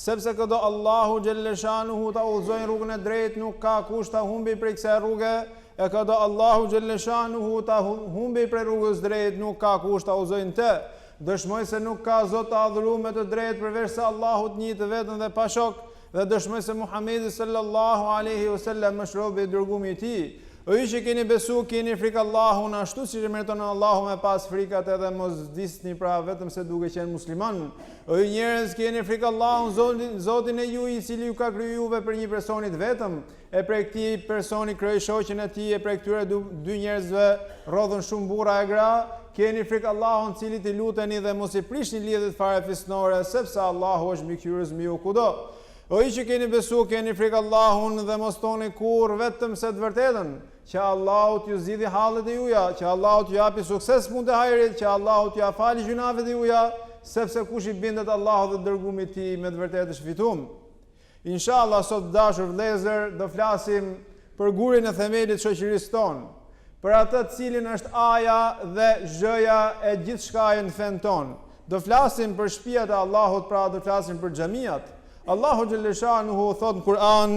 Sepse këdo Allahu xhelleshanuhu ta udhëzojë në rrugën e drejtë nuk ka kush ta humbi prej kësaj rruge, e këdo Allahu xhelleshanuhu ta humbi prej rrugës drejtë nuk ka kush ta udhëzojë në të. Dëshmoj se nuk ka Zot të adhuruar me të drejtë përveçse Allahut Një të Vetëm dhe pa shok, dhe dëshmoj se Muhamedi sallallahu alejhi o sellem është robi i dërgumi i Tij. O ju që keni besu, keni frikë Allahun ashtu siç e meriton Allahu me pas frikë atë dhe mos vdisni pra vetëm se duke qenë musliman. O ju njerëz, keni frikë Allahun, Zotin, Zotin e juj, i cili ju ka kryu juve prej një personi të vetëm, e prej këtij personi krijoi shoqen e tij, e prej këtyre dy njerëzve rrodhën shumë burra e gra, keni frikë Allahun, të Cilit i luteni dhe mos i prishni lidhjet farefisnore, sepse Allahu është mbikëqyrës mbi ju kudo. O ju që keni besu, keni frikë Allahun dhe mos thoni kurrë vetëm se të vërtetën. Që Allahu t'ju zgjidhi hallet e juja, që Allahu t'ju japi sukses n'punë të hajrit, që Allahu t'jua falë gjynahet e juja, sepse kush i bindet Allahut dhe dërgumit të Tij me të vërtetë është fitum. Inshallah sot të dashur vëllezër do flasim për gurin e themelit të shoqërisë tonë, për atë të cilin është aja dhe zhëja e gjithçkaje në fenë tonë. Do flasim për shtëpiat e Allahut, pra do flasim për xhamiat. Allahu xhelleshanuhu thot në Kur'an,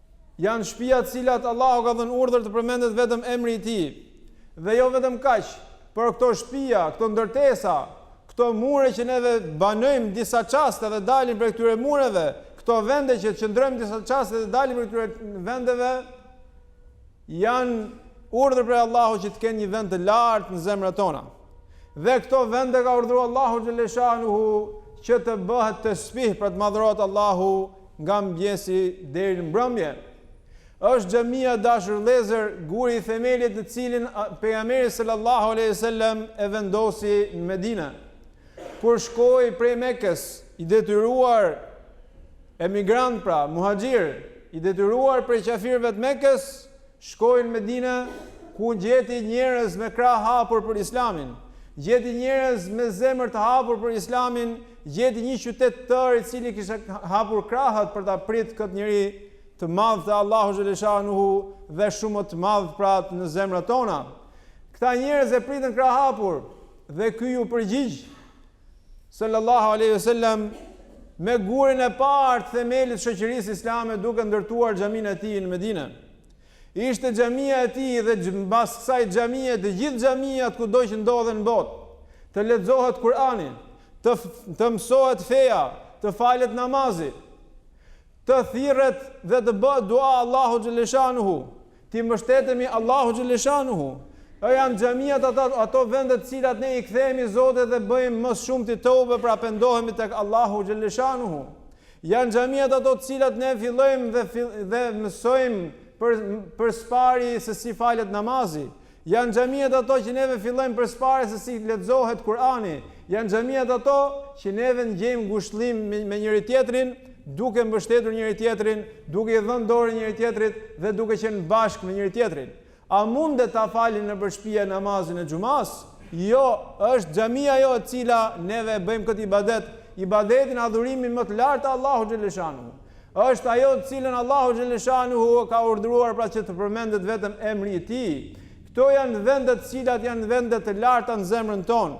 Janë shpija të cilat Allahu ka dhënë urdhër të përmendet vetëm emri i tij. Dhe jo vetëm kaq, por këto shpija, këto ndërtesa, këto mure që neve banojmë disa çaste dhe dalim prej këtyre mureve, këto vende që qëndrojmë disa çaste dhe dalim prej këtyre vendeve, Janë urdhër prej Allahut që të kenë një vend të lartë në zemrat tona. Dhe këto vende ka urdhëruar Allahu xhaleshanuhu që të bëhet tesbih për të madhërohet Allahu nga mëngjesi deri në mbrëmje. Është xhamia dashur vëllezër guri i themelit të cilin pejgamberi sallallahu alejhi wasallam e vendosi në Medinë. Kur shkoi prej Mekës i detyruar Emigrant pra, muhaxhir, i detyruar prej qafirëve të Mekës, shkoi në Medinë, ku gjeti njerëz me krahë hapur për Islamin, gjeti njerëz me zemër të hapur për Islamin, gjeti një qytet të tërë i cili kishte hapur krahët për ta prit këtë njeri të madh te Allahu xhaleshanuhu dhe shumë më të madh pra në zemrat tona. Këta njerëz e pritën krahëhapur dhe ky iu përgjigj sallallahu alaihi wasallam me gurin e parë të themelit të shoqërisë islame duke ndërtuar xhaminë e tij në Medinë. Ishte xhamia e tij dhe mbas kësaj xhamie të gjithë xhamiat kudo që ndodhen në botë. Të lexohet Kurani, të të mësohet feja, të falet namazi. të thirret dhe të bëhet dua Allahu xheleshanuhu, t'i mbështetemi Allahu xheleshanuhu. Janë xhamiat ato ato vende të cilat ne i kthehemi Zotit dhe bëjmë më shumë tobe pra pendohemi tek Allahu xheleshanuhu. Janë xhamiat ato të cilat ne fillojmë dhe dhe mësojmë për së pari se si falet namazi. Janë xhamiat ato që neve fillojmë për së pari se si lexohet Kur'ani, janë xhamiat ato që neve gjejmë ngushëllim me njëri-tjetrin, duke mbështetur njëri-tjetrin, duke i dhënë dorë njëri-tjetrit dhe duke qenë bashkë me njëri-tjetrin. A mundet ta falin nëpër shpia namazin e xhumasë? Jo, është xhamia ajo e cila neve e bëjmë këtë ibadet, ibadetin, adhurimin më të lartë të Allahu xheleshanuhu. Është ajo të cilën Allahu xheleshanuhu e ka urdhëruar pra që të përmendet vetëm emri i Tij. Këto janë vende të cilat janë vende të larta në zemrën tonë.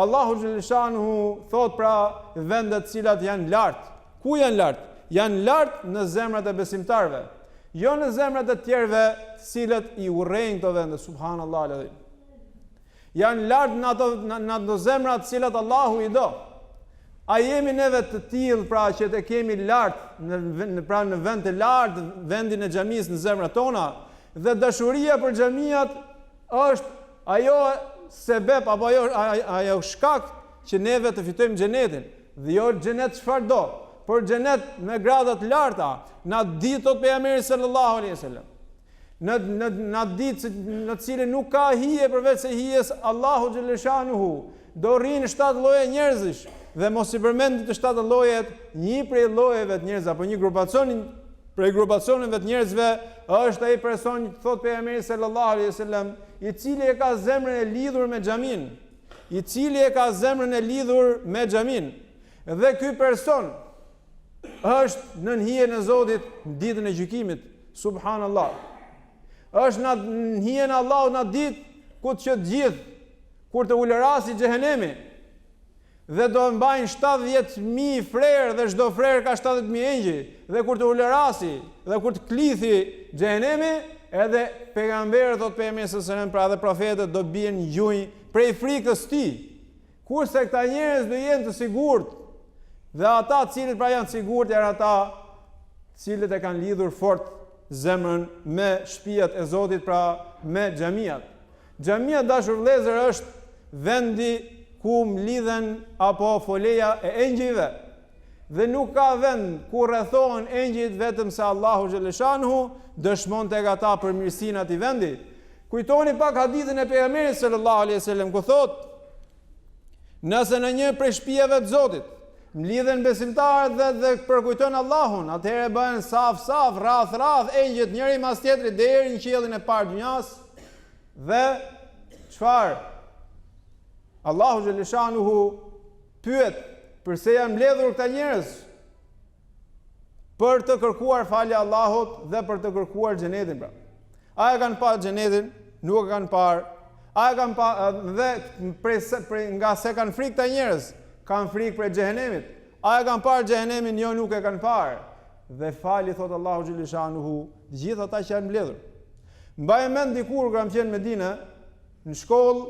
Allahu xheleshanuhu thotë pra vende të cilat janë lart. Ku janë lart? Janë lart në zemrat e besimtarëve. Jo në zemrat e tjerëve, të cilët i urrejnë këto vende. Subhanallahu l-adhim. Janë lart në ato në ato zemra të cilat Allahu i do. A jemi neve të tillë pra që të kemi lart në pra në vend të lartë vendin e xhamisë në zemrat tona dhe dashuria për xhamiat është ajo sebep apo ajo ajo shkak që neve të fitojmë xhenetin dhe jo xhenet çfarëdo por xhenet me grada të larta në atë ditë thot pejgamberi sallallahu alaihi wasallam Në në në atë ditë në cilën nuk ka hije përveç se hijes Allahu xheleshanuhu, do rrinë shtatë lloje njerëzish dhe mos i përmend të shtatë llojet, një prej llojeve të njerëzve apo një grupacion prej grupacioneve të njerëzve është ai person që thot pejgamberi sallallahu alaihi wasallam, i cili e ka zemrën e lidhur me xhamin, i cili e ka zemrën e lidhur me xhamin. Dhe ky person Është nën hijen e Zotit në ditën e gjykimit. Subhanallah. Është në hijen e Allahut në atë ditë ku të gjithë kur të ulërasi xhehenemi dhe do e mbajnë 70.000 frerë dhe çdo frerë ka 70.000 engjëj dhe kur të ulërasi dhe kur të klithi xhehenemi edhe pejgamberët thot pejgamberi sallallahu alajhi wasallam pra edhe profetët do bien në gjunj prej frikës tij Kurse këta njerëz do jenë të sigurt dhe ata të cilët pra janë të sigurt janë ata të cilët e kanë lidhur fort zemrën me shpiat e Zotit, pra me xhamiat. Xhamia dashur vëllezër është vendi ku mlidhen apo foleja e engjëjve. Dhe nuk ka vend ku rrethohen engjëjt vetëm se Allahu xheleshanuhu dëshmon tek ata për mirësinë e atij vendi. Kujtoni pak hadithin e pejgamberit sallallahu alaihi wasallam ku thotë Nëse në një prej shpijave të Zotit mblidhen besimtarët dhe dhe përkujtojnë Allahun, atëherë bëhen saf saf, rrath rrath engjëjt njëri mas tjetrit deri në qiellin e parë dynjas dhe çfarë Allahu xheleshanuhu Pyet, përse janë mbledhur këta njerëz? Për të kërkuar falje Allahut dhe për të kërkuar xhenetin pra. A e kanë parë xhenetin? Nuk e kanë parë. A e kanë parë dhe prej, prej nga se kanë frikë këta njerëz? Kanë frikë prej xhehenemit. A e kanë parë xhehenemin? Jo, nuk e kanë parë. Dhe fali thotë Allahu xheleshanuhu, të gjithë ata që janë mbledhur. Mbaj mend dikur kur kam qenë në Medinë, Në shkollë,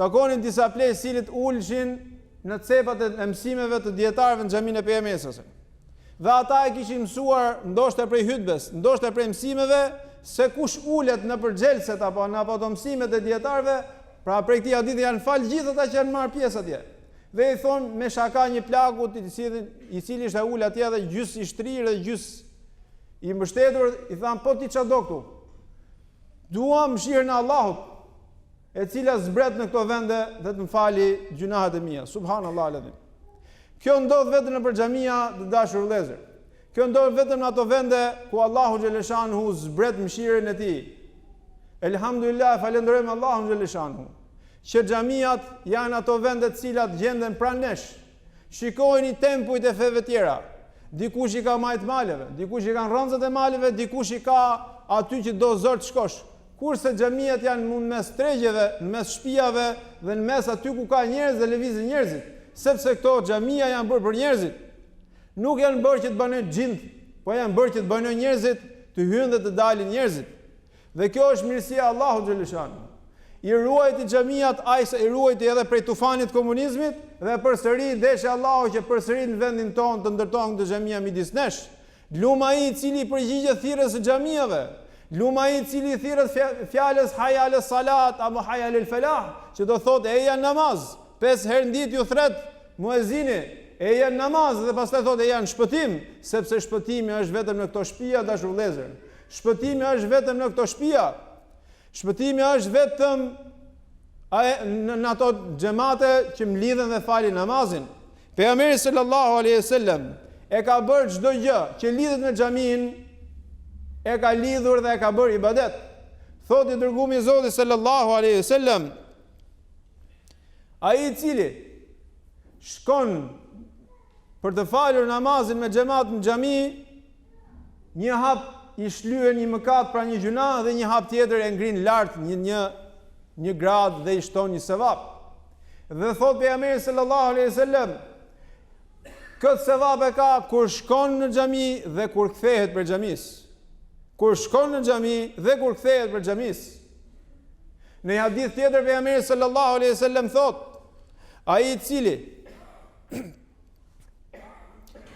takonim disa pleq të cilët ulshin në cepat e mësimeve të dijetarëve në xhaminë e Pejgamberit. Dhe ata e kishin mësuar ndoshta prej hutbes, ndoshta prej mësimeve se kush ulet nëpër xhelset apo në apo te mësimet e dijetarëve, pra prej këtij hadithi janë fal gjithë ata që janë marrë pjesë atje. Dhe i thom me shaka një plaku i cili i cili ishte ul atje dhe gjys i shtrirë dhe gjys i mbështetur, i tham po ti ça do këtu. Dua mëshirën e Allahut, e cila zbret në këto vende dhe të më fali gjynahet e mia. Subhanallah al adhim. Kjo ndodh vetëm nëpër xhamia të dashur vëllezër. Kjo ndodh vetëm në ato vende ku Allahu xheleshanuhu zbret mëshirën e tij. Elhamdulillah, falënderojmë Allahun xheleshanuhu. Që xhamiat janë ato vende të cilat gjenden pranë nesh, Shikojni tempujt e feve tjera. Dikush i ka majt maleve, dikush i ka n'rranzat e maleve, dikush i ka aty që do zor të shkosh. Kurse xhamiat janë mu në mes tregjeve, në mes shpijave dhe në mes aty ku ka njerëz dhe lëvizin njerëzit. Sepse këto xhamia janë bërë për njerëzit. Nuk janë bërë që të banojnë xhindët, po janë bërë që të banojnë njerëzit, të hyjnë dhe të dalin njerëzit. Dhe kjo është mirësia e Allahut xheleshanuhu. I ruajti xhamiat aq sa i ruajti edhe prej tufanit të komunizmit dhe përsëri deshi Allahu që përsëri në vendin tonë të ndërtohen këto xhamia midis nesh. Lum ai i cili i përgjigjet thirrjes së xhamiave. Lum ai i cili i thirret fjalës hayy al salat apo hayy al falah, që do thotë eja në namaz. Pesë herë në ditë ju thret muezini eja në namaz dhe pastaj thotë eja në shpëtim, sepse shpëtimi është vetëm në këto shpija të dashur vëllezër. Shpëtimi është vetëm në këto shpia. Shpëtimi është vetëm në ato xhamate që mlidhen dhe falin namazin. Pejgamberi sallallahu alejhi ue selem e ka bërë çdo gjë që lidhet me xhamin, e ka lidhur dhe e ka bërë ibadet. Thotë i dërguami i Zotit sallallahu alejhi ue selem, ai i cili shkon për të falur namazin me xhemat në xhami, Një hap i shlyen një mëkat pra një gjynah dhe një hap tjetër e ngrin lart një një një gradë dhe i shton një sevap. Dhe thotë pejgamberi sallallahu alejhi ue selem këtë sevap e ka kur shkon në xhami dhe kur kthehet prej xhamisë. Kur shkon në xhami dhe kur kthehet prej xhamisë. Në hadith tjetër pejgamberi sallallahu alejhi ue selem thotë ai i cili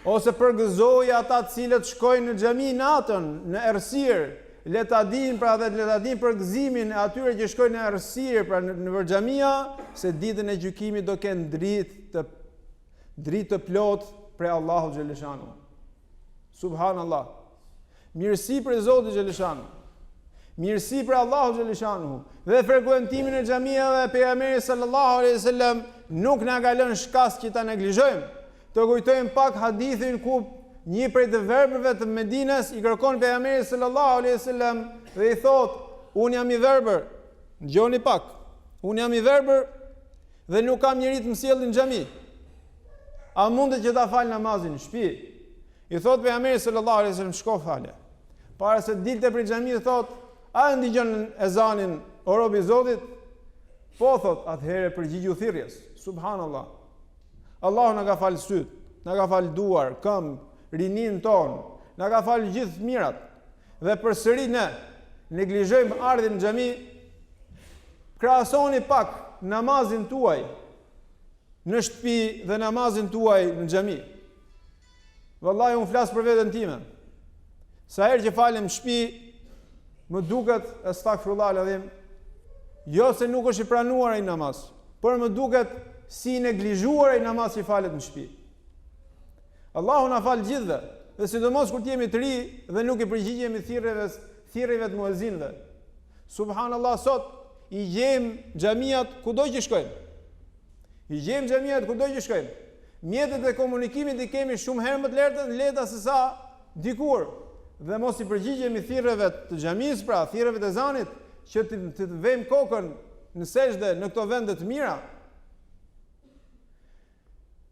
Ose përgëzoji ata të cilët shkojnë në xhami natën, në errësirë, le ta dinë pra dhe le ta dinë përgëzimin e atyre që shkojnë në errësirë pra nëpër xhamia, se ditën e gjykimit do kenë dritë të dritë të plotë prej Allahut xheleshanuhu. Subhanallah. Mirësi prej Zotit xheleshanuhu. Mirësi prej Allahut xheleshanuhu. Dhe frekuentimin e xhamiave pejgamberi sallallahu alejhi ue selem nuk na ka lënë shkas që ta neglizhojmë. Të kujtojmë pak hadithin ku një prej të verbërve të Medinës i kërkon pejgamberit sallallahu alejhi ue selem dhe i thotë, "Un jam i verbër." Ngjoni pak. Unë jam i verbër. Dhe nuk kam njeri të më sjellë në xhami. A mundet që ta fal namazin në shpi? I thotë pejgamberi sallallahu alejhi ue selem shko fale. Para se dilte prej xhamie thotë, a e ndigjon ezanin o rob i Zotit? Po thotë, atëherë përgjigju thirrjes. Subhanallah. Allahu na ka fal sytë, na ka fal duar, këmbë, rininë tonë, na ka fal gjithë mirat. Dhe përsëri ne neglizhojmë ardhjen në xhami, krahasoni pak namazin tuaj në shtëpi dhe namazin tuaj në xhami. Vallahi un flas për veten time. Sa herë që falem në shpi, më duket estagfirullah el adhim, jo se nuk është i pranuar ai namaz, por më duket si i neglizhuar ai namaz që falet në shpi. Allahu na faltë gjithëve, dhe sidomos kur të jemi të ri dhe nuk i përgjigjemi thirrjeve, thirrjeve të muezinëve. Subhanallah sot i gjejmë xhamiat kudo që shkojmë. I gjejmë xhamiat kudo që shkojmë. Mjetet e komunikimit i kemi shumë herë më të lehtë, lehta se sa dikur dhe mos i përgjigjemi thirrjeve të xhamisë, pra thirrjeve të ezanit, që të, të vejmë kokën në sexhde në këto vende të mira.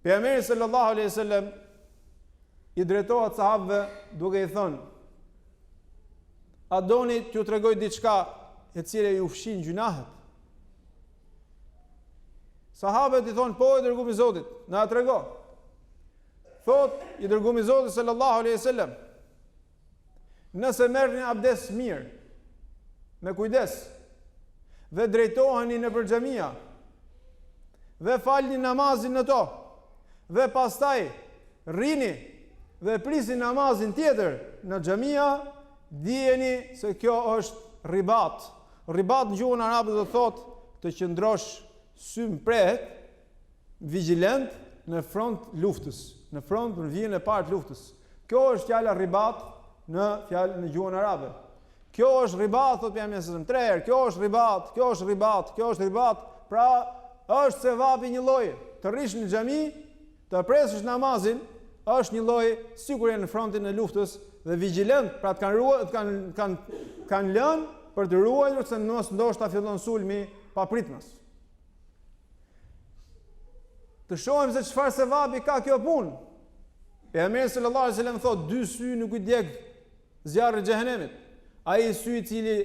Pejgamberi sallallahu alaihi wasallam i drejtohet sahabëve duke i thënë: A doni t'ju tregoj diçka e cila ju fshin gjynahet? Sahabët i thonë: Po, i dërgumi Zotit, na e trego. Thot i dërgumi Zotit sallallahu alaihi wasallam: Nëse merrni abdes mirë, me kujdes, dhe drejtoheni nëpër xhamia, dhe falni namazin në to, dhe pastaj rrini dhe prisni namazin tjetër në xhamia, dijeni se kjo është ribat. Ribat në gjuhën arabe do të thotë të qëndrosh symprehtë, vigjilent në front luftës, në front në vijën e parë të luftës. Kjo është fjala ribat në fjalë në gjuhën arabe. Kjo është ribat, thotë pejgamberi a.s. tre herë, kjo është ribat, kjo është ribat, kjo është ribat. Pra, është sevapi njëlloj, të rrish në xhami, të presësh namazin, është njëlloj sikur je në frontin e luftës dhe vigjilent, pra të kanë ruajtur, të kanë kanë kanë lënë për të ruajtur se mos ndoshta fillon sulmi papritmas. Të shohim se çfarë sevapi ka kjo punë. Pejgamberi sallallahu alaihi wasallam thotë, dy sy nuk i djeg zjarri i xhehenemit. Ai sy i cili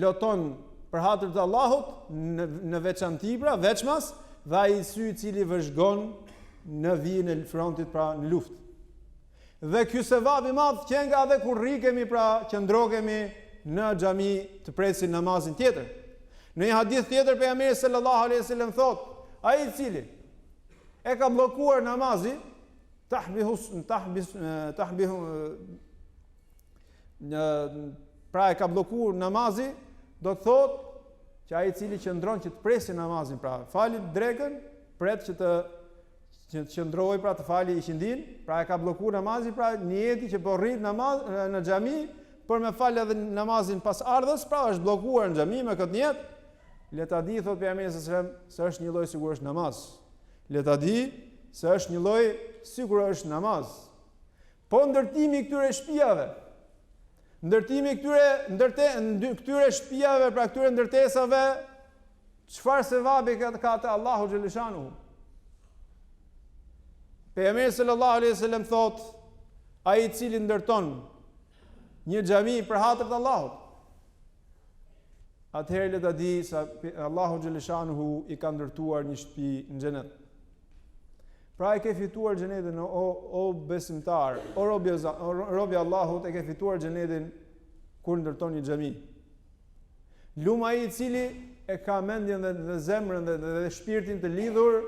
loton për hatër të Allahut në, në veçanti pra, veçmas, dhe ai sy i cili vëzhgon në vijën e frontit pra në luftë. Dhe ky sevap i madh qenka edhe kur rrikemi pra qëndrokemi në xhami të presim namazin tjetër. Në një hadith tjetër pejgamberi sallallahu alejhi ve sellem thotë, ai i cili e ka bllokuar namazi tahbihus tahbis tahbihu pra e ka bllokuar namazi, do të thotë që ai i cili qëndron që të presi namazin, pra fal drekën, pret që të Qëndrojë pra të fali iqindin, pra e ka bllokuar namazi, pra nijeti që po rri namaz në xhami për me fal edhe namazin pasardhës, pra është bllokuar në xhami me këtë nijet. Le ta di thot pejgamberi sa selam se është njëlloj sikur është në namaz. Le ta di se është njëlloj sikur është në namaz. Po ndërtimi i këtyre shtëpiave. Ndërtimi i këtyre ndërte këtyre shtëpiave, pra këtyre ndërtesave Çfarë sevabi ka te Allahu xheleshanu? Pejgamberi sallallahu alaihi wasallam thot, ai i cili ndërton një xhami për hatër të Allahut. Atëherë le ta di se Allahu xheleshanu i ka ndërtuar një shtëpi në xhenet. Pra e ke fituar xhenetin o o besimtar, o robi Allahut e ke fituar xhenetin kur ndërton një xhami. Lum ai i cili e ka mendjen dhe, dhe zemrën dhe, dhe, dhe shpirtin të lidhur,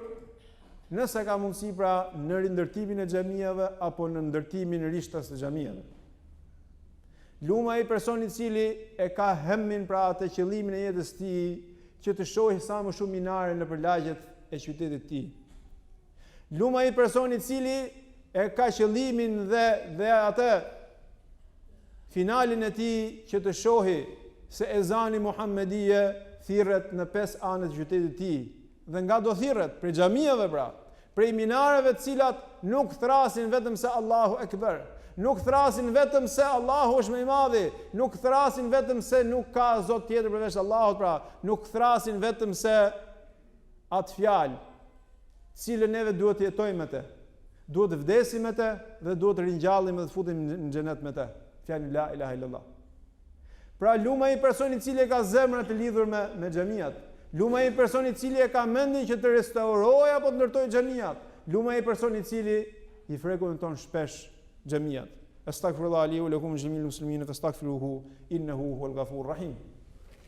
nëse ka mundësi pra në rindërtimin e xhamive apo në ndërtimin rishtas të xhamive. Lum ai personi i cili e ka hemmin pra atë qëllimin e jetës tij që të shohi sa më shumë minare nëpër lagjet e qytetit të tij. Lum ai personi i cili e ka qëllimin dhe dhe atë finalin e tij që të shohi se ezani Muhammedije thirret në pesë anët e qytetit tij dhe ngado thirret prej xhamiave pra prej minareve të cilat nuk thrasin vetëm se Allahu Ekber nuk thrasin vetëm se Allahu është më i madhi nuk thrasin vetëm se nuk ka zot tjetër përveç Allahut pra nuk thrasin vetëm se Atë fjalë, të cilën neve duhet të jetojmë me të. Duhet të vdesim me të dhe duhet të ringjallim dhe të futim në xhenet me të. Fjalën la ilaha illallah. Pra lum ai personi i cili e ka zemrën të lidhur me me xhamiat, lum ai personi i cili e ka mendin që të restaurojë apo të ndërtojë xhamiat, lum ai personi i cili i frekuenton shpesh xhamiat. Astaghfirullah li wa lakum jami'il muslimin fastaghfiruhu innahu huwal ghafurur rahim.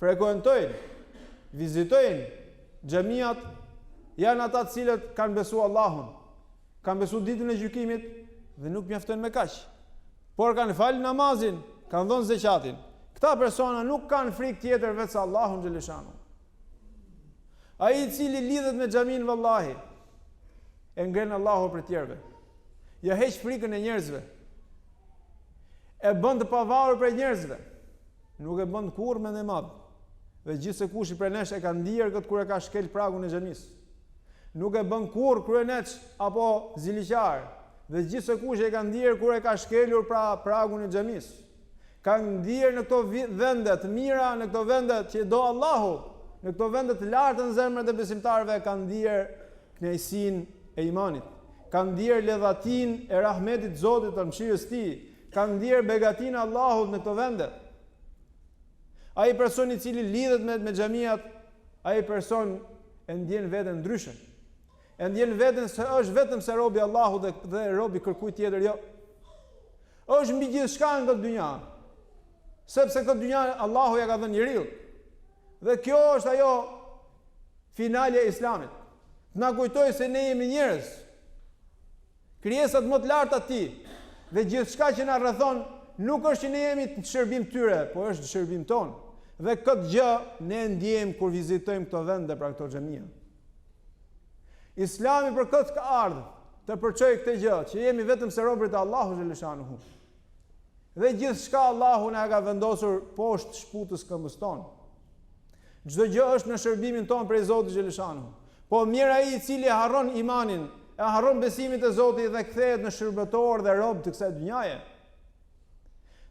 frekuentojnë, vizitojnë xhamiat, janë ata të cilët kanë besu Allahun, kanë besu ditën e gjykimit dhe nuk mjaftojnë me kaq. Por kanë fal namazin, kanë dhonë zeqatin. Këta persona nuk kanë frikë tjetër veçse Allahun xhelleshanuhu. Ai i cili lidhet me xhaminë vallahi e ngren Allahu sipër tjerëve. Ja heq frikën e njerëzve. E bën të pavarur prej njerëzve. Nuk e bën kurrë mendjemadh. Dhe gjithsekushi prej nesh e ka ndier këtë kur e ka shkel pragun e xhamisë. Nuk e bën kurrë kryeneç apo ziliqar. Dhe gjithsekushi e ka ndier kur e ka shkelur pra pragun e xhamisë. Ka ndier në këto vende të mira, në këto vende që do Allahu, në këto vende të larta në zemrat e besimtarëve ka ndier Kënaqësinë e imanit. Ka ndier ledhatinë e rahmetit Zotit të mëshirës tij. Ka ndier begatinë e Allahut në këto vende. Ai person i cili lidhet me, me xhamiat, ai person e ndjen veten ndryshe. E ndjen veten se është vetëm se rob i Allahut dhe, dhe rob i kërkuj tjetër, jo. është mbi gjithçka në këtë dynja. Sepse këtë dynja Allahu ja ka dhënë njeriut. Dhe kjo është ajo finalja e Islamit. Të na kujtojë se ne jemi njerëz. Krijesat më të larta tij dhe gjithçka që na rrethon nuk është që ne jemi në shërbim tyre, po është në shërbim tonë. Dhe këtë gjë ne ndjejmë kur vizitojmë këto vende pra këto xhamia. Islami për këtë ka ardh të përçojë këtë gjë, që jemi vetëm se robërit e Allahu xhelleshanuhu. Dhe gjithçka Allahu na e ka vendosur poshtë shputës këmbës tonë. Çdo gjë është në shërbimin tonë prej Zotit xheleshanuhu. Po mirë ai i cili e harron imanin, e harron besimin te Zoti dhe kthehet në shërbëtor dhe rob të kësaj dynjaje.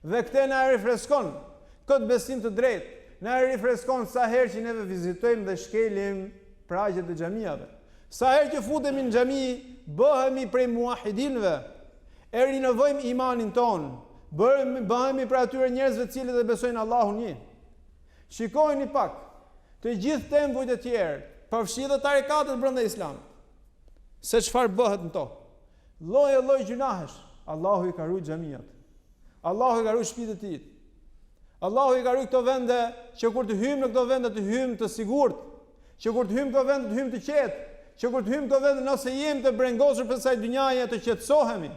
Dhe këtë na e refreskon këtë besim të drejtë, na e refreskon sa herë që neve vizitojmë dhe shkelim pragjet e xhamive. Sa herë që futemi në xhami, bëhemi prej muahidinve, e rinovojmë imanin tonë, bëhemi prej atyre njerëzve të cilët e besojnë Allahun një. Shikojeni pak, të gjithë tempujt e tjerë, përfshi dhe tarekatet brenda Islamit. Se çfarë bëhet në to? Lloj e lloj gjynahesh. Allahu i ka ruajt xhamiat. Allahu i ka ruajt shtëpitë e tij. Allahu i ka ruajt këto vende që kur të hyjmë në këto vende të hyjmë të sigurt. Që kur të hyjmë këto vende të hyjmë të qetë, që kur të hyjmë këto vende nëse jemi të brengosur prej kësaj dynjaje të qetësohemi,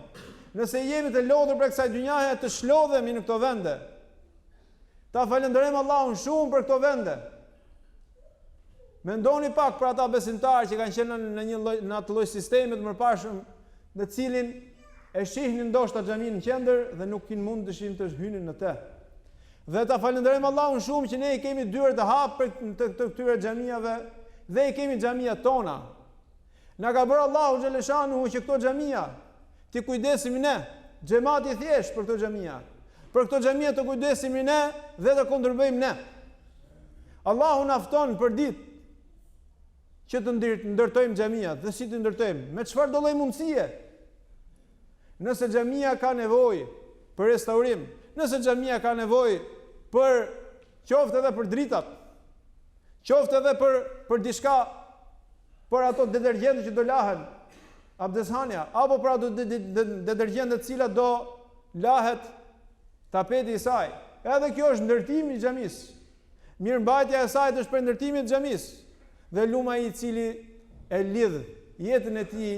nëse jemi të lodhur prej kësaj dynjaje të shlodhemi në këto vende. Ta falënderojmë Allahun shumë për këto vende. Mendoni pak për ata besimtarë që kanë qenë në një lloj në atë lloj sistemi të mëparshëm, në të cilin e shihnin ndoshta xhamin në qendër dhe nuk kin mundësinë të hynin në të. Dhe ta falënderojmë Allahun shumë që ne i kemi dyert të hapur të këtyre xhamive dhe i kemi xhamiat tona. Na ka bërë Allahu xheleshanuhu që këto xhamia të kujdesemi ne, xhemati i thjeshtë për këto xhamia. Për këto xhamia të kujdesemi ne dhe të kontribojmë ne. Allahu na fton për ditë që të ndërtojmë xhamiat dhe si t'i ndërtojmë, me çfarëdo lloj mundësie. Nëse xhamia ka nevojë për restaurim, nëse xhamia ka nevojë për qoftë edhe për dritat, qoftë edhe për për diçka për ato detergjente që do lahen abdeshanja apo për ato detergjente të cilat do lahet tapeti i saj. Edhe kjo është ndërtim i xhamisë. Mirëmbajtja e sajt është prej ndërtimit të xhamisë dhe lum ai i cili e lidh jetën e tij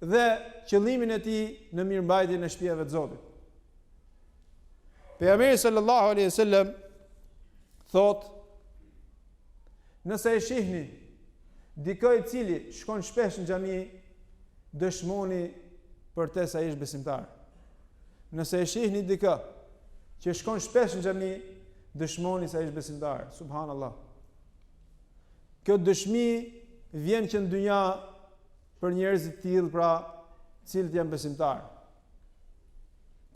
dhe qëllimin e tij në mirëmbajtjen e shtëpive të Zotit. Pejgamberi sallallahu alaihi wasallam thot nëse e shihni dikë i cili shkon shpesh në xhami dëshmoni për të se është besimtar. Nëse e shihni dikë që shkon shpesh në xhami, dëshmoni se ai është besimtar. Subhanallah. Kjo dëshmi vjen që në dynja për njerëz të tillë, pra, të cilët janë besimtar.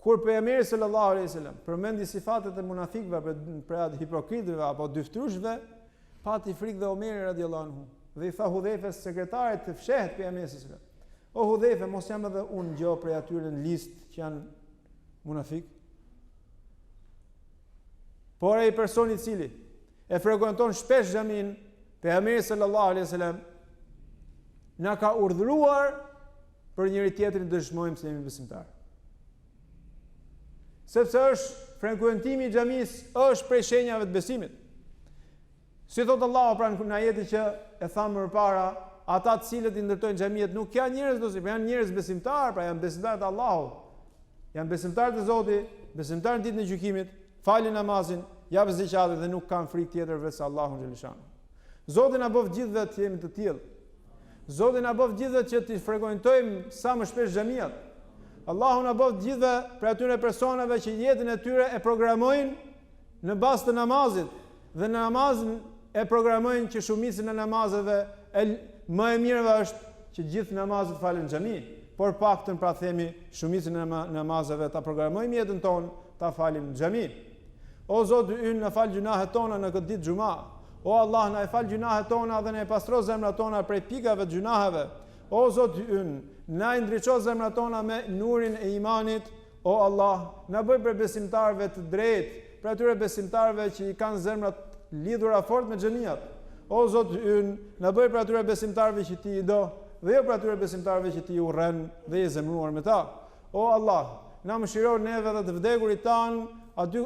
Kur pejgamberi sallallahu alaihi wasallam përmendi sifatet e munafikëve për për atë hipokritëve apo dyftyrshve, Pati frikë dhe Omeri radijallahu anhu dhe i tha Hudhejfes sekretarit të fshehtë pejgamberit O Hudhejfe, mos jam edhe unë gjë prej atyre në listë që janë munafik? Por ai person i cili e frekuenton shpesh xhaminë, pejgamberi sallallahu alaihi wasallam na ka urdhëruar për njëri tjetrin të dëshmojmë se jemi besimtarë. Sepse është frekuentimi i xhamisë është prej shenjave të besimit. Si thotë Allahu pra në ajetin që e thamë më parë, ata të cilët i ndërtojnë xhamitë nuk janë njerëz dosido, por janë njerëz besimtarë, pra janë besimtarë të Allahut. Janë besimtarë të Zotit, besimtarë në ditën e gjykimit, falin namazin, japin zakatin dhe nuk kanë frikë tjetër veç Allahut xhelleshanuhu. Zoti na bëftë gjithëve të jemi të tillë. Zoti na bëftë gjithëve që të frekuentojmë sa më shpesh xhamiat. Allahu na bëftë gjithëve prej atyre personave që jetën e tyre e programojnë në bazë të namazit dhe namazin e programojnë që shumicën e namazeve e më e mira është që gjithë namazet falen në xhami, por paktën pra themi shumicën e namazeve ta programojmë jetën tonë ta falim në xhami. O Zoti ynë na fal gjynahet tona në këtë ditë xhuma O Allah na i fal gjynahet tona dhe na i pastro zemrat tona prej pikave të gjynaheve O Zoti ynë na i ndriço zemrat tona me nurin e imanit O Allah na bëj prej besimtarëve të drejtë prej atyre besimtarëve që i kanë zemrat lidhura fort me xhamiat O Zoti ynë na bëj prej atyre besimtarëve që ti i do dhe jo prej atyre besimtarëve që ti i urren dhe je zemëruar me ta O Allah, na mëshiro neve dhe të vdekurit tanë aty,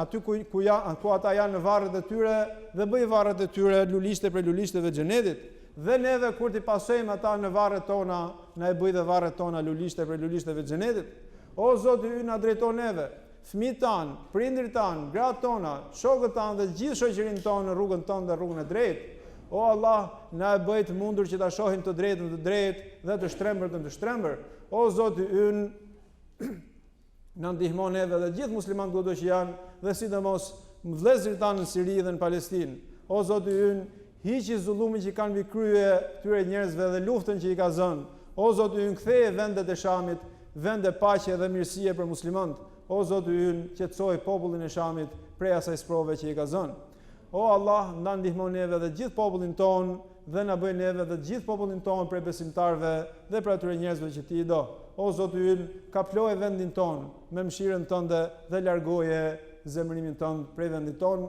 aty ku, ku, ja, ku ata janë në varret e tyre dhe bëj varret e tyre lulishte prej lulishteve xhenetit dhe neve kur t'i pasojmë ata në varret tona, na e bëj dhe varret tona lulishte prej lulishteve xhenetit. O Zoti ynë, na drejto neve, fëmijët tanë, prindërit tanë, gratë tona, shokët tanë dhe gjithë shoqërinë tonë në rrugën tonë dhe rrugën e drejtë. O Allah, na e bëj të mundur që ta shohim të drejtën të drejtë dhe të shtrembërtën të shtrembër. O Zoti ynë, na ndihmo neve dhe gjithë muslimanët kudo që janë dhe sidomos vëllezërit tanë në Siri dhe në Palestinë. O Zoti ynë, Hiqi zullumin që kanë mbi krye këtyre njerëzve dhe luftën që i ka zënë. O Zoti ynë ktheje vendet e Shamit vende paqe dhe mirësie për muslimanët. O Zoti ynë qetësoji popullin e Shamit prej asaj sprove që i ka zënë. O Allah na ndihmo neve dhe gjithë popullin tonë dhe na bëj neve dhe të gjithë popullin tonë prej besimtarëve dhe prej atyre njerëzve që Ti i do. O Zoti ynë kaploje vendin tonë me mëshirën Tënde dhe largoje zemërimin tënd prej vendit tonë.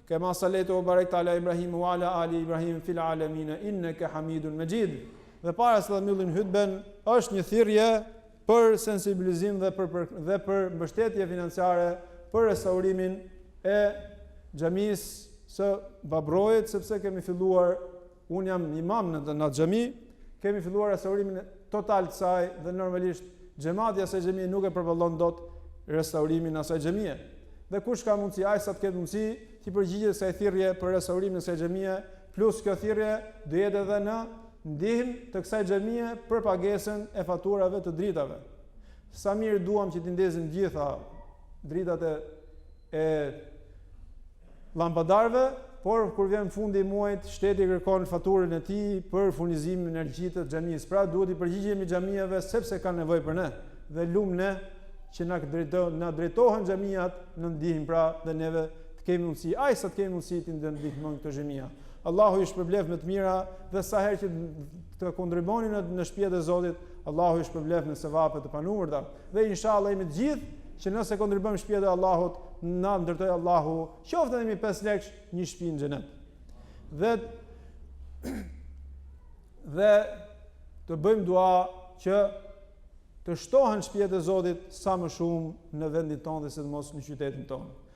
Kema salejte o barekte ala Ibrahim u ala ali Ibrahim fil alemine inneke hamidun mexhid. Dhe para se ta mbyllim hutben, është një thirrje për sensibilizim dhe për dhe për mbështetje financiare për restaurimin e xhamisë së Babrojit sepse kemi filluar Unë jam imam në në xhami, kemi filluar restaurimin total të saj dhe normalisht xhamati i asaj xhamie nuk e përballon dot restaurimin e asaj xhamie. Dhe kush ka mundësi, aq sa të ketë mundësi, t'i përgjigjet kësaj thirrje për restaurimin e kësaj xhamie, plus kjo thirrje do jetë edhe në ndihmë të kësaj xhamie për pagesën e faturave të dritave. Sa mirë duam që t'i ndezim të gjitha dritat e e llampadarëve, por kur vjen fundi i muajit, shteti kërkon faturën e tij për furnizimin me energji të xhamisë. Pra, duhet t'i përgjigjemi xhamive sepse kanë nevojë për ne dhe lum ne që na na drejtohen xhamiat në ndihmë pra dhe neve të kemi mundësi, aq sa të kemi mundësi t'i ndihmojmë këto xhamia. Allahu ju shpërbleftë me të mira dhe sa herë që të kontriboni në në shpijat e Zotit, Allahu ju shpërbleftë me sevape të panumërta. dhe inshallah jemi të gjithë që nëse kontribuojmë shpijat e Allahut, na ndërtoj Allahu, qoftë edhe me 5 lekë një shtëpi në xhenet. Dhe dhe të bëjmë dua që të shtohen shpijat e Zotit sa më shumë në vendin tonë dhe sidomos në qytetin tonë.